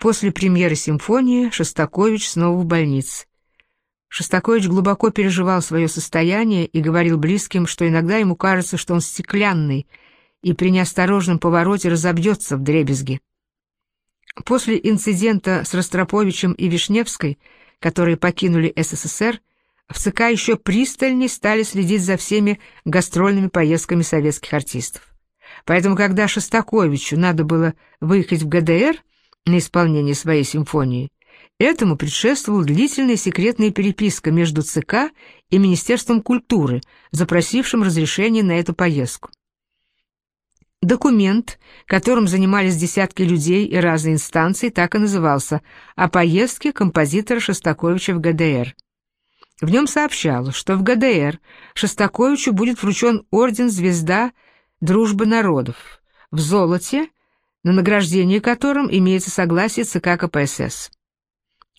После премьеры симфонии Шостакович снова в больнице. Шостакович глубоко переживал свое состояние и говорил близким, что иногда ему кажется, что он стеклянный и при неосторожном повороте разобьется в дребезги. После инцидента с Ростроповичем и Вишневской, которые покинули СССР, в ЦК еще пристальнее стали следить за всеми гастрольными поездками советских артистов. Поэтому, когда Шостаковичу надо было выехать в ГДР на исполнение своей симфонии, этому предшествовала длительная секретная переписка между ЦК и Министерством культуры, запросившим разрешение на эту поездку. Документ, которым занимались десятки людей и разные инстанции, так и назывался «О поездке композитора Шостаковича в ГДР». В нем сообщалось, что в ГДР Шостаковичу будет вручен орден «Звезда Дружбы народов» в золоте, на награждение которым имеется согласие ЦК КПСС.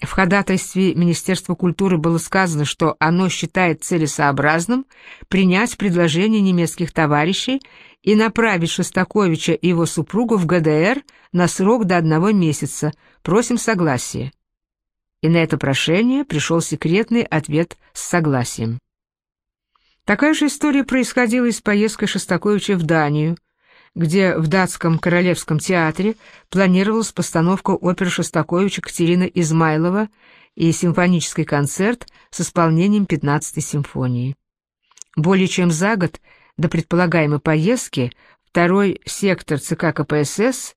В ходатайстве Министерства культуры было сказано, что оно считает целесообразным принять предложение немецких товарищей и направить Шостаковича и его супругу в ГДР на срок до одного месяца. Просим согласия. И на это прошение пришел секретный ответ с согласием. Такая же история происходила и с поездкой Шостаковича в Данию, где в датском королевском театре планировалась постановка оперы Шостаковича Катерина Измайлова и симфонический концерт с исполнением 15-й симфонии. Более чем за год до предполагаемой поездки второй сектор ЦК КПСС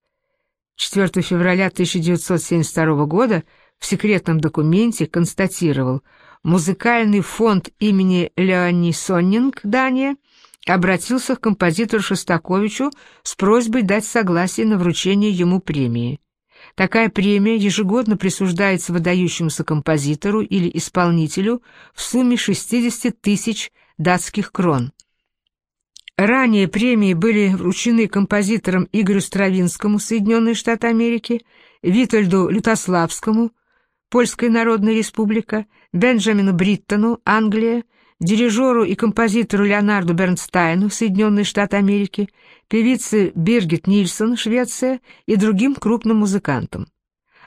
4 февраля 1972 года в секретном документе констатировал, музыкальный фонд имени Леони Соннинг, Дания, обратился к композитору Шостаковичу с просьбой дать согласие на вручение ему премии. Такая премия ежегодно присуждается выдающемуся композитору или исполнителю в сумме 60 тысяч датских крон. Ранее премии были вручены композиторам Игорю Стравинскому, Соединенные Штаты Америки, Витальду Лютославскому, Польская Народная Республика, Бенджамину Бриттону, Англия, дирижеру и композитору Леонарду Бернстайну, Соединенные Штаты Америки, певице Биргит Нильсон, Швеция и другим крупным музыкантам.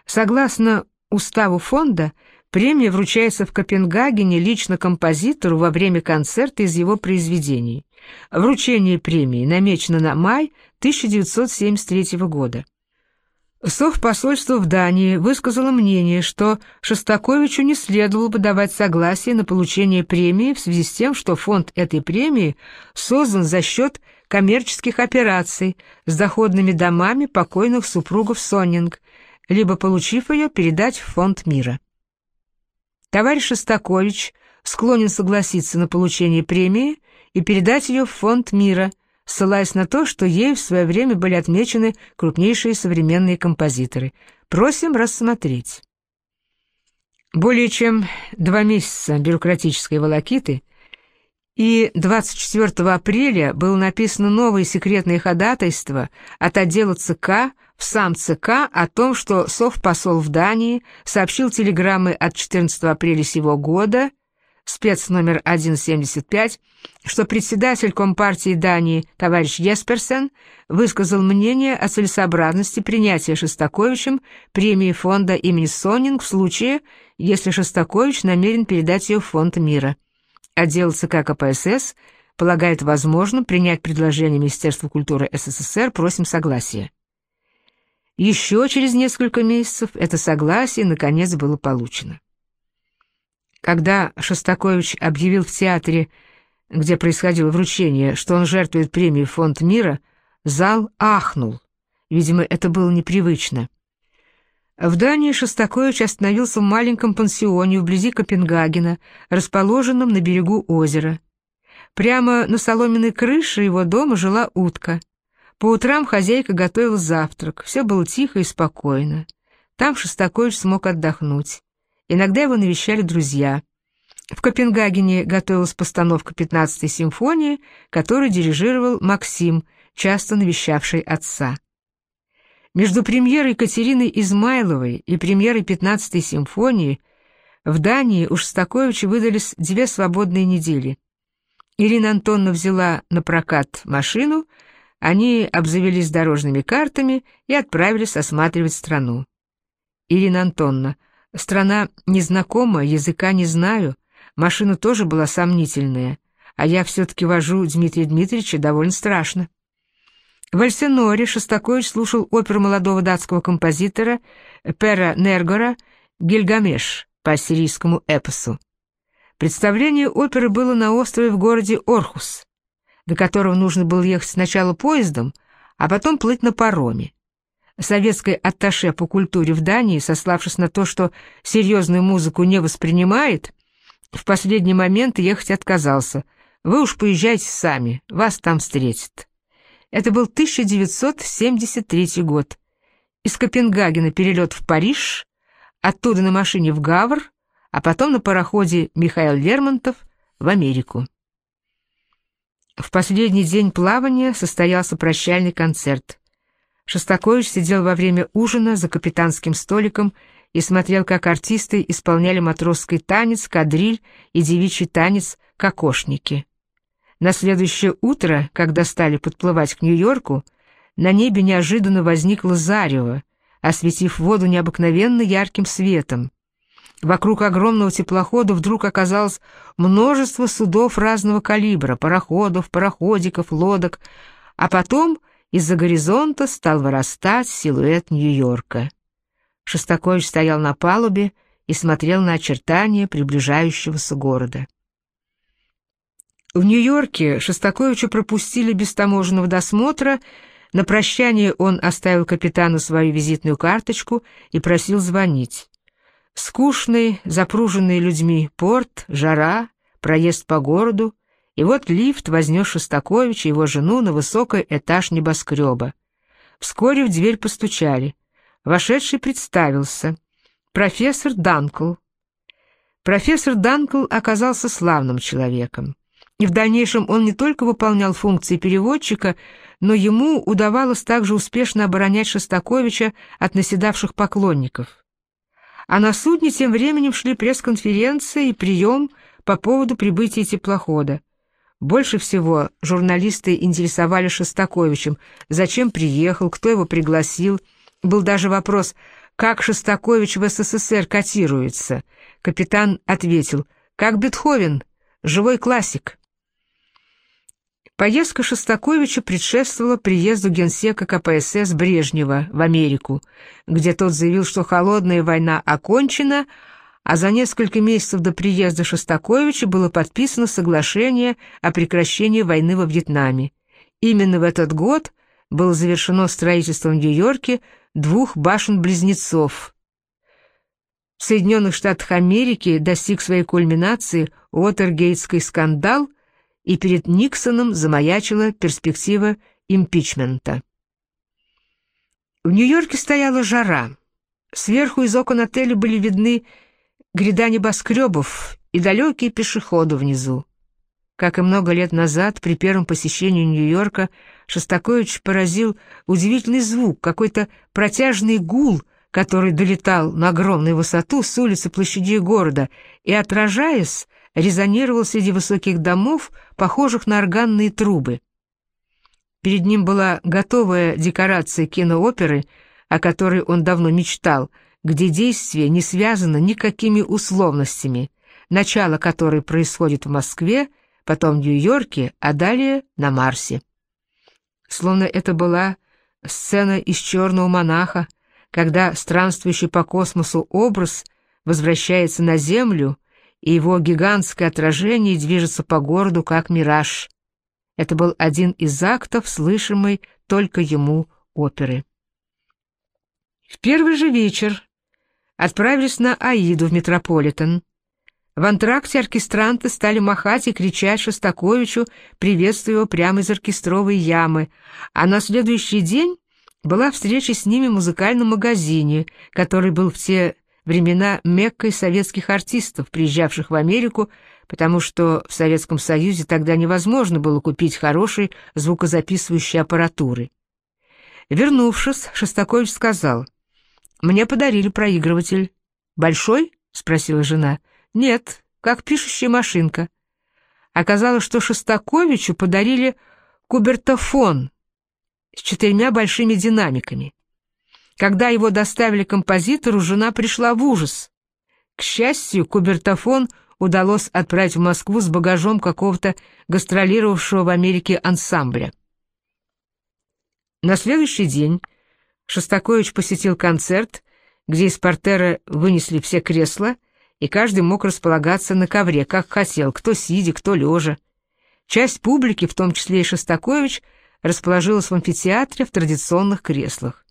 Согласно уставу фонда, премия вручается в Копенгагене лично композитору во время концерта из его произведений. Вручение премии намечено на май 1973 года. Совпосольство в Дании высказало мнение, что Шостаковичу не следовало бы давать согласие на получение премии в связи с тем, что фонд этой премии создан за счет коммерческих операций с доходными домами покойных супругов Соннинг, либо, получив ее, передать в фонд мира. Товарищ Шостакович склонен согласиться на получение премии и передать ее в фонд мира – ссылаясь на то, что ею в свое время были отмечены крупнейшие современные композиторы. Просим рассмотреть. Более чем два месяца бюрократической волокиты, и 24 апреля было написано новое секретное ходатайство от отдела ЦК в сам ЦК о том, что совпосол в Дании сообщил телеграммы от 14 апреля сего года спец номер 175, что председатель Компартии Дании товарищ Есперсен высказал мнение о целесообразности принятия Шостаковичем премии фонда имени Сонинг в случае, если Шостакович намерен передать ее в фонд мира. Отдел ЦК КПСС полагает возможным принять предложение Министерства культуры СССР, просим согласия. Еще через несколько месяцев это согласие наконец было получено. Когда Шостакович объявил в театре, где происходило вручение, что он жертвует премию «Фонд мира», зал ахнул. Видимо, это было непривычно. В Дании Шостакович остановился в маленьком пансионе вблизи Копенгагена, расположенном на берегу озера. Прямо на соломенной крыше его дома жила утка. По утрам хозяйка готовила завтрак, все было тихо и спокойно. Там Шостакович смог отдохнуть. Иногда его навещали друзья. В Копенгагене готовилась постановка 15-й симфонии, которую дирижировал Максим, часто навещавший отца. Между премьерой Екатерины Измайловой и премьерой 15-й симфонии в Дании у Шостаковича выдались две свободные недели. Ирина Антоновна взяла на прокат машину, они обзавелись дорожными картами и отправились осматривать страну. Ирина Антонна. Страна незнакомая, языка не знаю. Машина тоже была сомнительная. А я все-таки вожу Дмитрия Дмитриевича довольно страшно. В Эльсиноре Шостакович слушал оперу молодого датского композитора Пера Нергора «Гильгамеш» по ассирийскому эпосу. Представление оперы было на острове в городе Орхус, до которого нужно было ехать сначала поездом, а потом плыть на пароме. Советский атташе по культуре в Дании, сославшись на то, что серьезную музыку не воспринимает, в последний момент ехать отказался. «Вы уж поезжайте сами, вас там встретят». Это был 1973 год. Из Копенгагена перелет в Париж, оттуда на машине в Гавр, а потом на пароходе Михаил Лермонтов в Америку. В последний день плавания состоялся прощальный концерт. Шостакович сидел во время ужина за капитанским столиком и смотрел, как артисты исполняли матросский танец, кадриль и девичий танец «Кокошники». На следующее утро, когда стали подплывать к Нью-Йорку, на небе неожиданно возникло зарево, осветив воду необыкновенно ярким светом. Вокруг огромного теплохода вдруг оказалось множество судов разного калибра, пароходов, пароходиков, лодок, а потом из-за горизонта стал вырастать силуэт Нью-Йорка. Шостакович стоял на палубе и смотрел на очертания приближающегося города. В Нью-Йорке Шостаковича пропустили без таможенного досмотра, на прощание он оставил капитану свою визитную карточку и просил звонить. Скучный, запруженный людьми порт, жара, проезд по городу, и вот лифт вознес Шостаковича и его жену на высокий этаж небоскреба. Вскоре в дверь постучали. Вошедший представился. Профессор Данкл. Профессор Данкл оказался славным человеком. И в дальнейшем он не только выполнял функции переводчика, но ему удавалось также успешно оборонять Шостаковича от наседавших поклонников. А на судне тем временем шли пресс-конференция и прием по поводу прибытия теплохода. Больше всего журналисты интересовали Шостаковичем, зачем приехал, кто его пригласил. Был даже вопрос, как Шостакович в СССР котируется. Капитан ответил, как Бетховен, живой классик. Поездка Шостаковича предшествовала приезду генсека КПСС Брежнева в Америку, где тот заявил, что холодная война окончена, а за несколько месяцев до приезда Шостаковича было подписано соглашение о прекращении войны во Вьетнаме. Именно в этот год было завершено строительство в Нью-Йорке двух башен-близнецов. В Соединенных Штатах Америки достиг своей кульминации Уотергейтский скандал – и перед Никсоном замаячила перспектива импичмента. В Нью-Йорке стояла жара. Сверху из окон отеля были видны гряда небоскребов и далекие пешеходы внизу. Как и много лет назад, при первом посещении Нью-Йорка, Шостакович поразил удивительный звук, какой-то протяжный гул, который долетал на огромную высоту с улицы площадей города и, отражаясь, резонировал среди высоких домов, похожих на органные трубы. Перед ним была готовая декорация кинооперы, о которой он давно мечтал, где действие не связано никакими условностями, начало которой происходит в Москве, потом в Нью-Йорке, а далее на Марсе. Словно это была сцена из «Черного монаха», когда странствующий по космосу образ возвращается на Землю и его гигантское отражение движется по городу как мираж. Это был один из актов, слышимой только ему оперы. В первый же вечер отправились на Аиду в Метрополитен. В антракте оркестранты стали махать и кричать Шостаковичу, приветствуя его прямо из оркестровой ямы, а на следующий день была встреча с ними в музыкальном магазине, который был в те времена Меккой советских артистов, приезжавших в Америку, потому что в Советском Союзе тогда невозможно было купить хорошей звукозаписывающей аппаратуры. Вернувшись, Шостакович сказал, «Мне подарили проигрыватель». «Большой?» — спросила жена. «Нет, как пишущая машинка». Оказалось, что Шостаковичу подарили кубертофон с четырьмя большими динамиками. Когда его доставили композитору, жена пришла в ужас. К счастью, кубертофон удалось отправить в Москву с багажом какого-то гастролировавшего в Америке ансамбля. На следующий день Шостакович посетил концерт, где из портера вынесли все кресла, и каждый мог располагаться на ковре, как хотел, кто сидя, кто лежа. Часть публики, в том числе и Шостакович, расположилась в амфитеатре в традиционных креслах.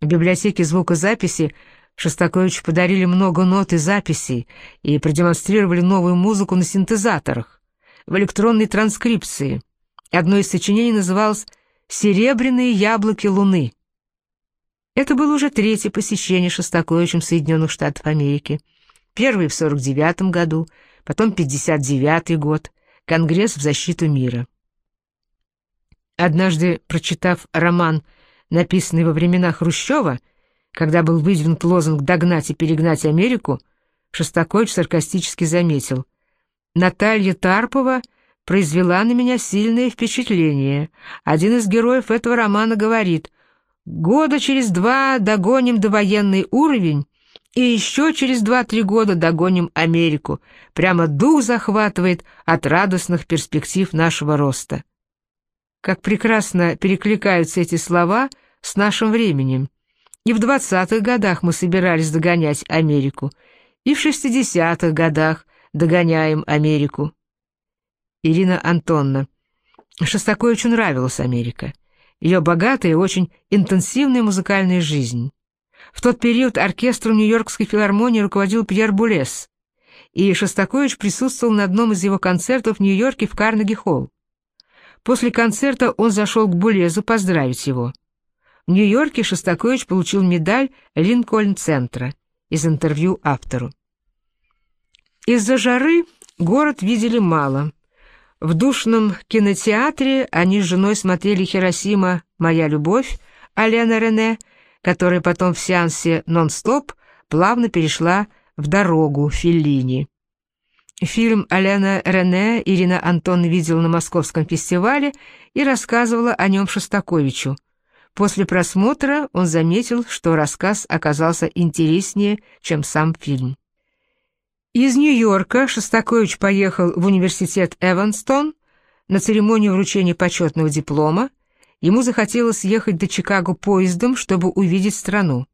В библиотеке звукозаписи Шостаковичу подарили много нот и записей и продемонстрировали новую музыку на синтезаторах, в электронной транскрипции. Одно из сочинений называлось «Серебряные яблоки Луны». Это было уже третье посещение Шостаковичем Соединенных Штатов Америки. Первый в 49 году, потом 59 год, Конгресс в защиту мира. Однажды, прочитав роман, написанный во времена Хрущева, когда был выдвинут лозунг «догнать и перегнать Америку», Шостакович саркастически заметил. «Наталья Тарпова произвела на меня сильное впечатление. Один из героев этого романа говорит, «Года через два догоним довоенный уровень, и еще через два-три года догоним Америку. Прямо дух захватывает от радостных перспектив нашего роста». Как прекрасно перекликаются эти слова с нашим временем. И в 20-х годах мы собирались догонять Америку, и в 60-х годах догоняем Америку. Ирина Антонна. Шостаковичу нравилась Америка. Ее богатая и очень интенсивная музыкальная жизнь. В тот период оркестром Нью-Йоркской филармонии руководил Пьер Булес, и Шостакович присутствовал на одном из его концертов в Нью-Йорке в Карнеги-холл. После концерта он зашел к Булезу поздравить его. В Нью-Йорке Шостакович получил медаль Линкольн-центра из интервью автору. Из-за жары город видели мало. В душном кинотеатре они с женой смотрели «Хиросима. Моя любовь» Алена Рене, которая потом в сеансе «Нон-стоп» плавно перешла в «Дорогу» Феллини. Фильм Алена Рене Ирина Антон видела на Московском фестивале и рассказывала о нем Шостаковичу. После просмотра он заметил, что рассказ оказался интереснее, чем сам фильм. Из Нью-Йорка Шостакович поехал в университет Эванстон на церемонию вручения почетного диплома. Ему захотелось ехать до Чикаго поездом, чтобы увидеть страну.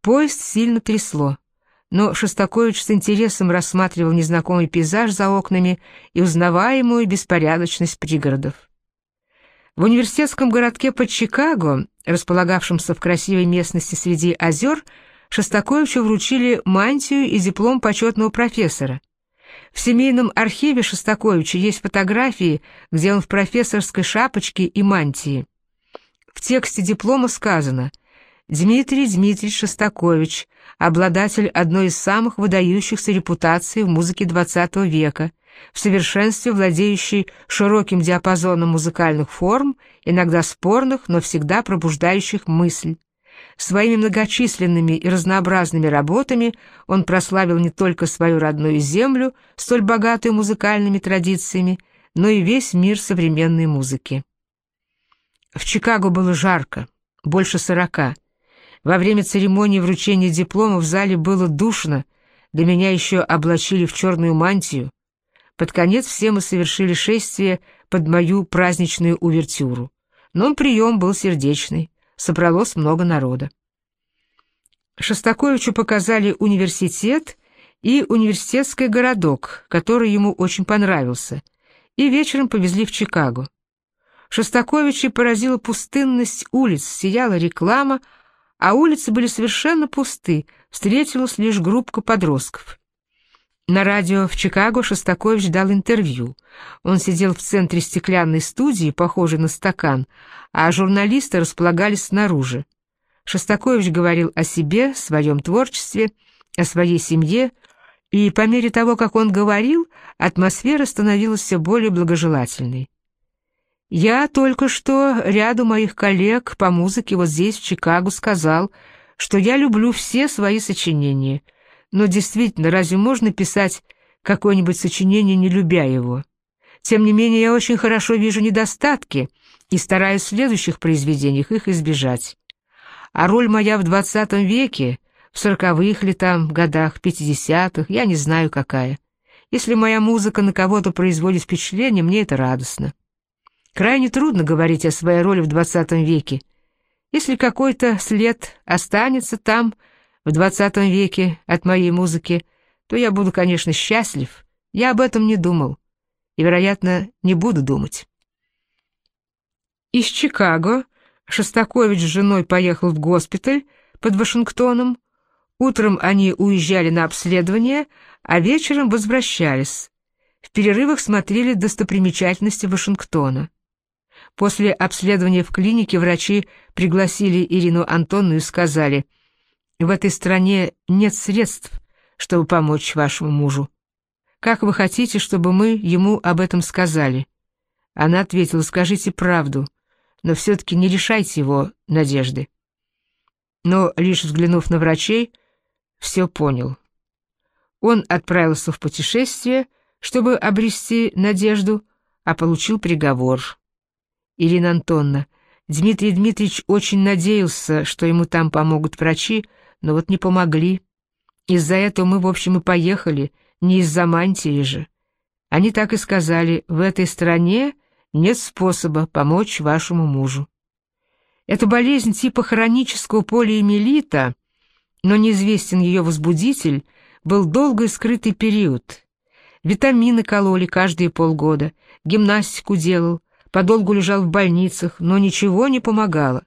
Поезд сильно трясло но Шостакович с интересом рассматривал незнакомый пейзаж за окнами и узнаваемую беспорядочность пригородов. В университетском городке под Чикаго, располагавшемся в красивой местности среди озер, Шостаковичу вручили мантию и диплом почетного профессора. В семейном архиве Шостаковича есть фотографии, где он в профессорской шапочке и мантии. В тексте диплома сказано «Дмитрий Дмитриевич Шостакович, обладатель одной из самых выдающихся репутаций в музыке XX века, в совершенстве владеющий широким диапазоном музыкальных форм, иногда спорных, но всегда пробуждающих мысль. Своими многочисленными и разнообразными работами он прославил не только свою родную землю, столь богатую музыкальными традициями, но и весь мир современной музыки. В Чикаго было жарко, больше сорока, во время церемонии вручения диплома в зале было душно, до меня еще облачили в черную мантию. Под конец все мы совершили шествие под мою праздничную увертюру. Но прием был сердечный, собралось много народа. Шостаковичу показали университет и университетский городок, который ему очень понравился, и вечером повезли в Чикаго. Шостаковича поразила пустынность улиц, сияла реклама, а улицы были совершенно пусты, встретилась лишь группка подростков. На радио в Чикаго Шостакович дал интервью. Он сидел в центре стеклянной студии, похожей на стакан, а журналисты располагались снаружи. Шостакович говорил о себе, своем творчестве, о своей семье, и по мере того, как он говорил, атмосфера становилась все более благожелательной. Я только что ряду моих коллег по музыке вот здесь, в Чикаго, сказал, что я люблю все свои сочинения. Но действительно, разве можно писать какое-нибудь сочинение, не любя его? Тем не менее, я очень хорошо вижу недостатки и стараюсь в следующих произведениях их избежать. А роль моя в двадцатом веке, в сороковых ли там годах, пятидесятых, я не знаю какая. Если моя музыка на кого-то производит впечатление, мне это радостно. Крайне трудно говорить о своей роли в двадцатом веке. Если какой-то след останется там, в двадцатом веке, от моей музыки, то я буду, конечно, счастлив. Я об этом не думал. И, вероятно, не буду думать. Из Чикаго Шостакович с женой поехал в госпиталь под Вашингтоном. Утром они уезжали на обследование, а вечером возвращались. В перерывах смотрели достопримечательности Вашингтона. После обследования в клинике врачи пригласили Ирину Антонну и сказали, «В этой стране нет средств, чтобы помочь вашему мужу. Как вы хотите, чтобы мы ему об этом сказали?» Она ответила, «Скажите правду, но все-таки не лишайте его надежды». Но, лишь взглянув на врачей, все понял. Он отправился в путешествие, чтобы обрести надежду, а получил приговор. Ирина Антонна, Дмитрий Дмитриевич очень надеялся, что ему там помогут врачи, но вот не помогли. Из-за этого мы, в общем, и поехали, не из-за мантии же. Они так и сказали, в этой стране нет способа помочь вашему мужу. Эта болезнь типа хронического полиэмилита, но неизвестен ее возбудитель, был долгий скрытый период. Витамины кололи каждые полгода, гимнастику делал, подолгу лежал в больницах, но ничего не помогало.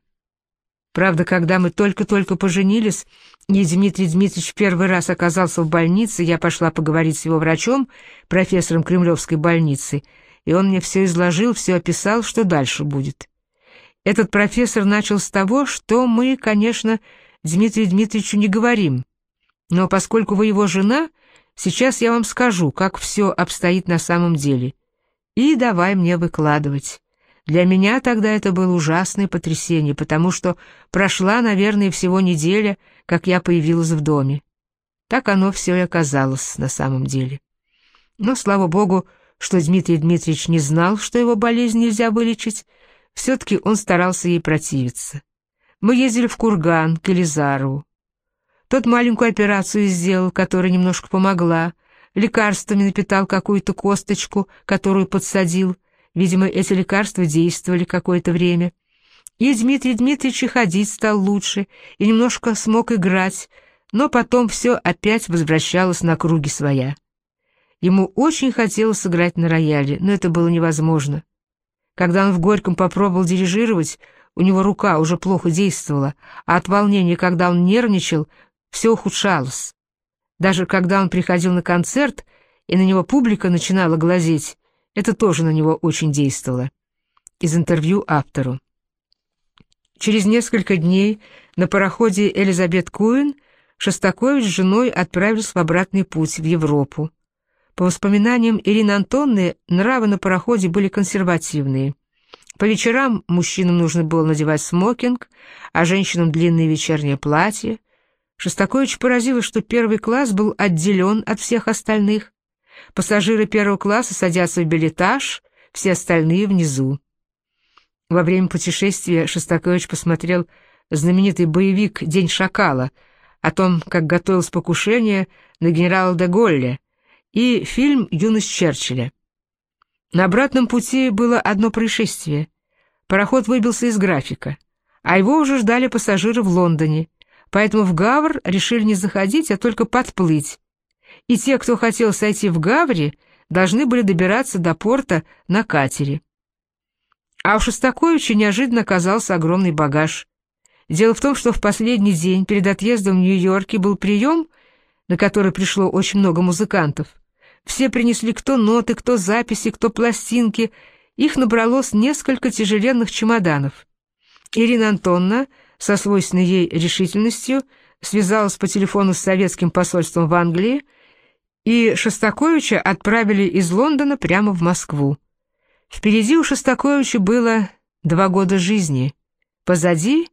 Правда, когда мы только-только поженились, и Дмитрий Дмитриевич первый раз оказался в больнице, я пошла поговорить с его врачом, профессором Кремлевской больницы, и он мне все изложил, все описал, что дальше будет. Этот профессор начал с того, что мы, конечно, Дмитрию Дмитриевичу не говорим, но поскольку вы его жена, сейчас я вам скажу, как все обстоит на самом деле. И давай мне выкладывать. Для меня тогда это было ужасное потрясение, потому что прошла, наверное, всего неделя, как я появилась в доме. Так оно все и оказалось на самом деле. Но, слава богу, что Дмитрий Дмитриевич не знал, что его болезнь нельзя вылечить, все-таки он старался ей противиться. Мы ездили в Курган, к Елизарову. Тот маленькую операцию сделал, которая немножко помогла, лекарствами напитал какую-то косточку, которую подсадил. Видимо, эти лекарства действовали какое-то время. И Дмитрий Дмитриевич и ходить стал лучше, и немножко смог играть, но потом все опять возвращалось на круги своя. Ему очень хотелось сыграть на рояле, но это было невозможно. Когда он в Горьком попробовал дирижировать, у него рука уже плохо действовала, а от волнения, когда он нервничал, все ухудшалось. Даже когда он приходил на концерт, и на него публика начинала глазеть, это тоже на него очень действовало. Из интервью автору. Через несколько дней на пароходе «Элизабет Куин» Шостакович с женой отправились в обратный путь в Европу. По воспоминаниям Ирины Антонны, нравы на пароходе были консервативные. По вечерам мужчинам нужно было надевать смокинг, а женщинам длинные вечерние платья. Шостакович поразило, что первый класс был отделен от всех остальных. Пассажиры первого класса садятся в билетаж, все остальные внизу. Во время путешествия Шостакович посмотрел знаменитый боевик «День шакала» о том, как готовилось покушение на генерала де Голле, и фильм «Юность Черчилля». На обратном пути было одно происшествие. Пароход выбился из графика, а его уже ждали пассажиры в Лондоне поэтому в Гавр решили не заходить, а только подплыть. И те, кто хотел сойти в Гавре, должны были добираться до порта на катере. А у Шостаковича неожиданно оказался огромный багаж. Дело в том, что в последний день перед отъездом в Нью-Йорке был прием, на который пришло очень много музыкантов. Все принесли кто ноты, кто записи, кто пластинки. Их набралось несколько тяжеленных чемоданов. Ирина Антонна со свойственной ей решительностью связалась по телефону с советским посольством в Англии, и Шостаковича отправили из Лондона прямо в Москву. Впереди у Шостаковича было два года жизни, позади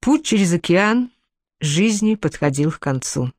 путь через океан жизни подходил к концу.